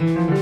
Mm-hmm.